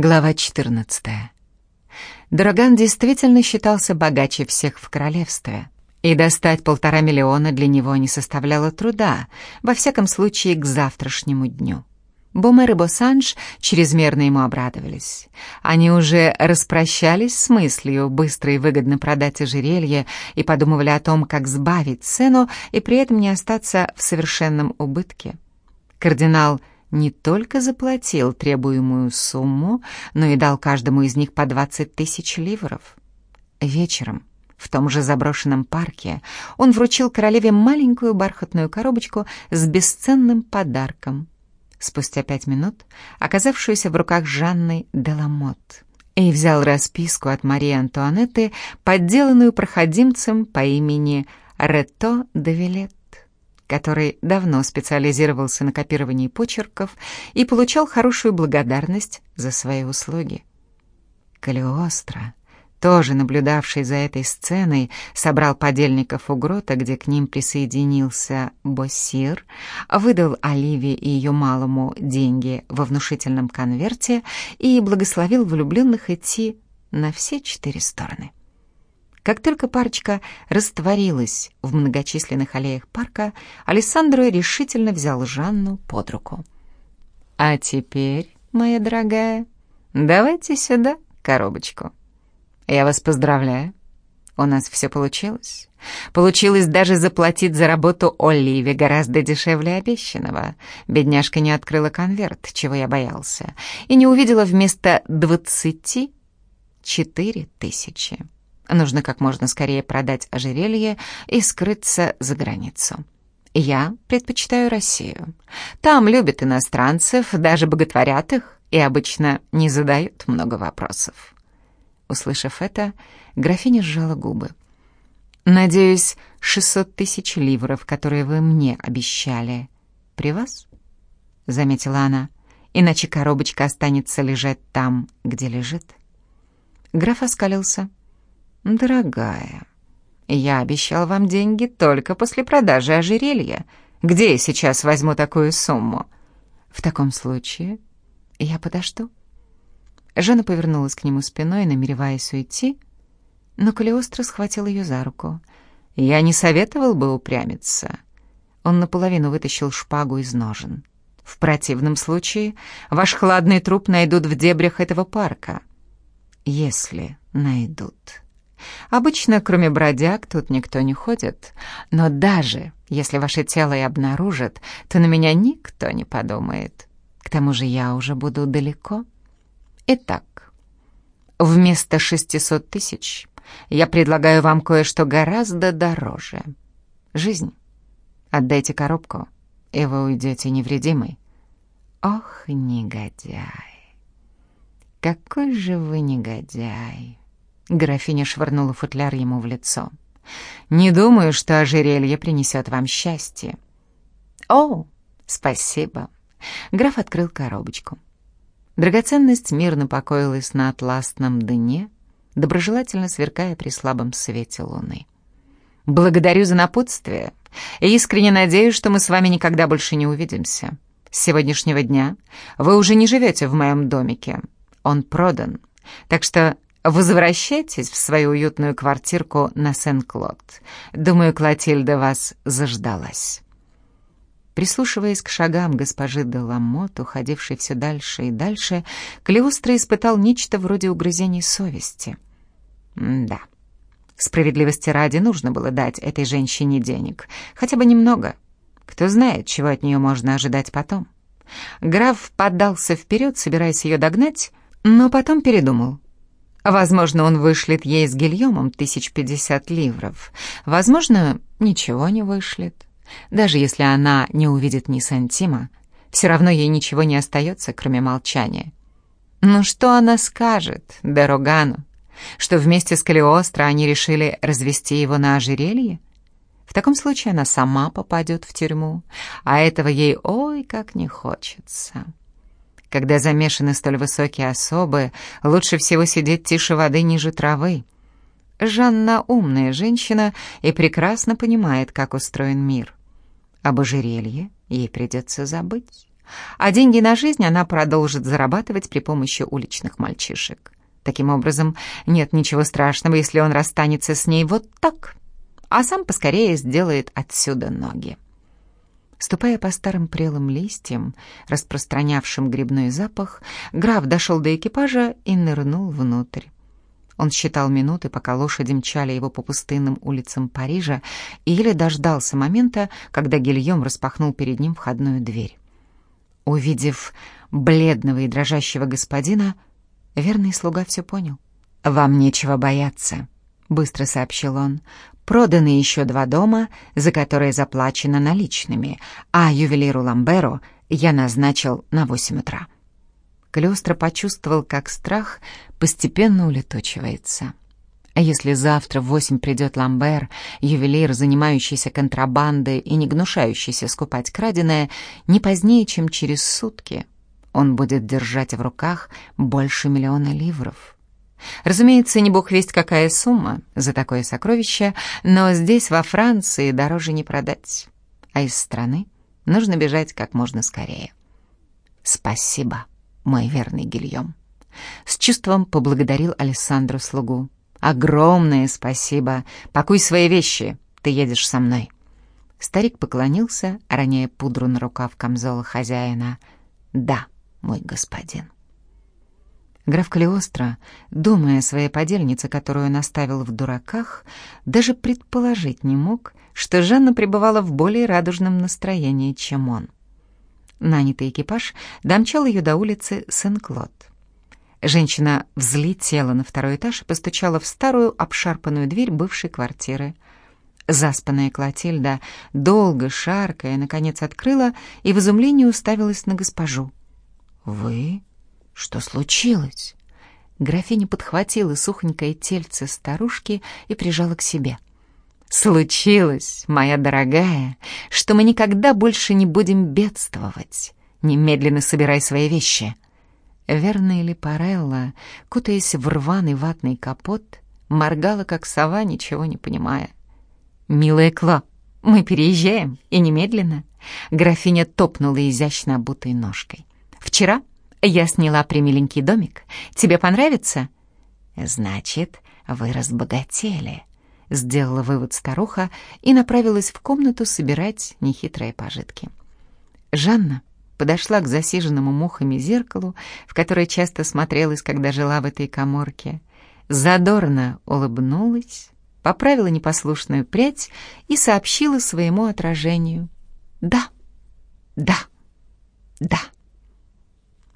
Глава 14. Драган действительно считался богаче всех в королевстве, и достать полтора миллиона для него не составляло труда, во всяком случае к завтрашнему дню. Бомер и Босанж чрезмерно ему обрадовались. Они уже распрощались с мыслью быстро и выгодно продать ожерелье и подумывали о том, как сбавить цену и при этом не остаться в совершенном убытке. Кардинал не только заплатил требуемую сумму, но и дал каждому из них по 20 тысяч ливров. Вечером, в том же заброшенном парке, он вручил королеве маленькую бархатную коробочку с бесценным подарком. Спустя пять минут, оказавшуюся в руках Жанны Деламот, и взял расписку от Марии Антуанетты, подделанную проходимцем по имени Рето де Вилет который давно специализировался на копировании почерков и получал хорошую благодарность за свои услуги. Калиостро, тоже наблюдавший за этой сценой, собрал подельников у грота, где к ним присоединился Боссир, выдал Оливии и ее малому деньги во внушительном конверте и благословил влюбленных идти на все четыре стороны. Как только парочка растворилась в многочисленных аллеях парка, Алессандро решительно взял Жанну под руку. «А теперь, моя дорогая, давайте сюда коробочку. Я вас поздравляю. У нас все получилось. Получилось даже заплатить за работу Оливе гораздо дешевле обещанного. Бедняжка не открыла конверт, чего я боялся, и не увидела вместо двадцати четыре тысячи. Нужно как можно скорее продать ожерелье и скрыться за границу. Я предпочитаю Россию. Там любят иностранцев, даже боготворят их и обычно не задают много вопросов. Услышав это, графиня сжала губы. «Надеюсь, 600 тысяч ливров, которые вы мне обещали, при вас?» — заметила она. «Иначе коробочка останется лежать там, где лежит». Граф оскалился. «Дорогая, я обещал вам деньги только после продажи ожерелья. Где я сейчас возьму такую сумму?» «В таком случае я подожду». Жанна повернулась к нему спиной, намереваясь уйти, но Калиостро схватил ее за руку. «Я не советовал бы упрямиться». Он наполовину вытащил шпагу из ножен. «В противном случае ваш хладный труп найдут в дебрях этого парка». «Если найдут». Обычно, кроме бродяг, тут никто не ходит. Но даже если ваше тело и обнаружат, то на меня никто не подумает. К тому же я уже буду далеко. Итак, вместо 600 тысяч я предлагаю вам кое-что гораздо дороже. Жизнь. Отдайте коробку, и вы уйдете невредимый. Ох, негодяй! Какой же вы негодяй! Графиня швырнула футляр ему в лицо. «Не думаю, что ожерелье принесет вам счастье». «О, спасибо». Граф открыл коробочку. Драгоценность мирно покоилась на атласном дне, доброжелательно сверкая при слабом свете луны. «Благодарю за напутствие и искренне надеюсь, что мы с вами никогда больше не увидимся. С сегодняшнего дня вы уже не живете в моем домике. Он продан, так что Возвращайтесь в свою уютную квартирку на Сен-Клод. Думаю, Клотильда вас заждалась». Прислушиваясь к шагам госпожи де Ламот, уходившей все дальше и дальше, Клеустро испытал нечто вроде угрызений совести. да, справедливости ради нужно было дать этой женщине денег, хотя бы немного. Кто знает, чего от нее можно ожидать потом. Граф поддался вперед, собираясь ее догнать, но потом передумал. Возможно, он вышлет ей с Гильомом тысяч пятьдесят ливров. Возможно, ничего не вышлет. Даже если она не увидит ни сантима, все равно ей ничего не остается, кроме молчания. Ну что она скажет Дерогану? Что вместе с Калиостро они решили развести его на ожерелье? В таком случае она сама попадет в тюрьму, а этого ей ой как не хочется. Когда замешаны столь высокие особы, лучше всего сидеть тише воды ниже травы. Жанна умная женщина и прекрасно понимает, как устроен мир. Об ожерелье ей придется забыть. а деньги на жизнь она продолжит зарабатывать при помощи уличных мальчишек. Таким образом, нет ничего страшного, если он расстанется с ней вот так, а сам поскорее сделает отсюда ноги. Ступая по старым прелым листьям, распространявшим грибной запах, граф дошел до экипажа и нырнул внутрь. Он считал минуты, пока лошади мчали его по пустынным улицам Парижа, и еле дождался момента, когда Гильем распахнул перед ним входную дверь. Увидев бледного и дрожащего господина, верный слуга все понял. «Вам нечего бояться», — быстро сообщил он. «Проданы еще два дома, за которые заплачено наличными, а ювелиру Ламберу я назначил на восемь утра». Калиостро почувствовал, как страх постепенно улетучивается. А если завтра в восемь придет Ламбер, ювелир, занимающийся контрабандой и не гнушающийся скупать краденое, не позднее, чем через сутки он будет держать в руках больше миллиона ливров. Разумеется, не бог весть какая сумма за такое сокровище, но здесь, во Франции, дороже не продать. А из страны нужно бежать как можно скорее. Спасибо мой верный Гильем. С чувством поблагодарил Александру слугу. «Огромное спасибо! Пакуй свои вещи, ты едешь со мной!» Старик поклонился, роняя пудру на рукав камзола хозяина. «Да, мой господин». Граф Калиостро, думая о своей подельнице, которую он оставил в дураках, даже предположить не мог, что Жанна пребывала в более радужном настроении, чем он. Нанятый экипаж домчал ее до улицы Сен-Клод. Женщина взлетела на второй этаж и постучала в старую обшарпанную дверь бывшей квартиры. Заспанная Клотильда, долго шаркая, наконец открыла и в изумлении уставилась на госпожу. «Вы? Что случилось?» Графиня подхватила сухонькое тельце старушки и прижала к себе. Случилось, моя дорогая, что мы никогда больше не будем бедствовать. Немедленно собирай свои вещи. Верная ли Парелла, кутаясь в рваный ватный капот, моргала, как сова, ничего не понимая. «Милая Кло, мы переезжаем, и немедленно». Графиня топнула изящно обутой ножкой. «Вчера я сняла примиленький домик. Тебе понравится?» «Значит, вы разбогатели», сделала вывод старуха и направилась в комнату собирать нехитрые пожитки. Жанна подошла к засиженному мухами зеркалу, в которое часто смотрелась, когда жила в этой коморке, задорно улыбнулась, поправила непослушную прядь и сообщила своему отражению «Да, да, да».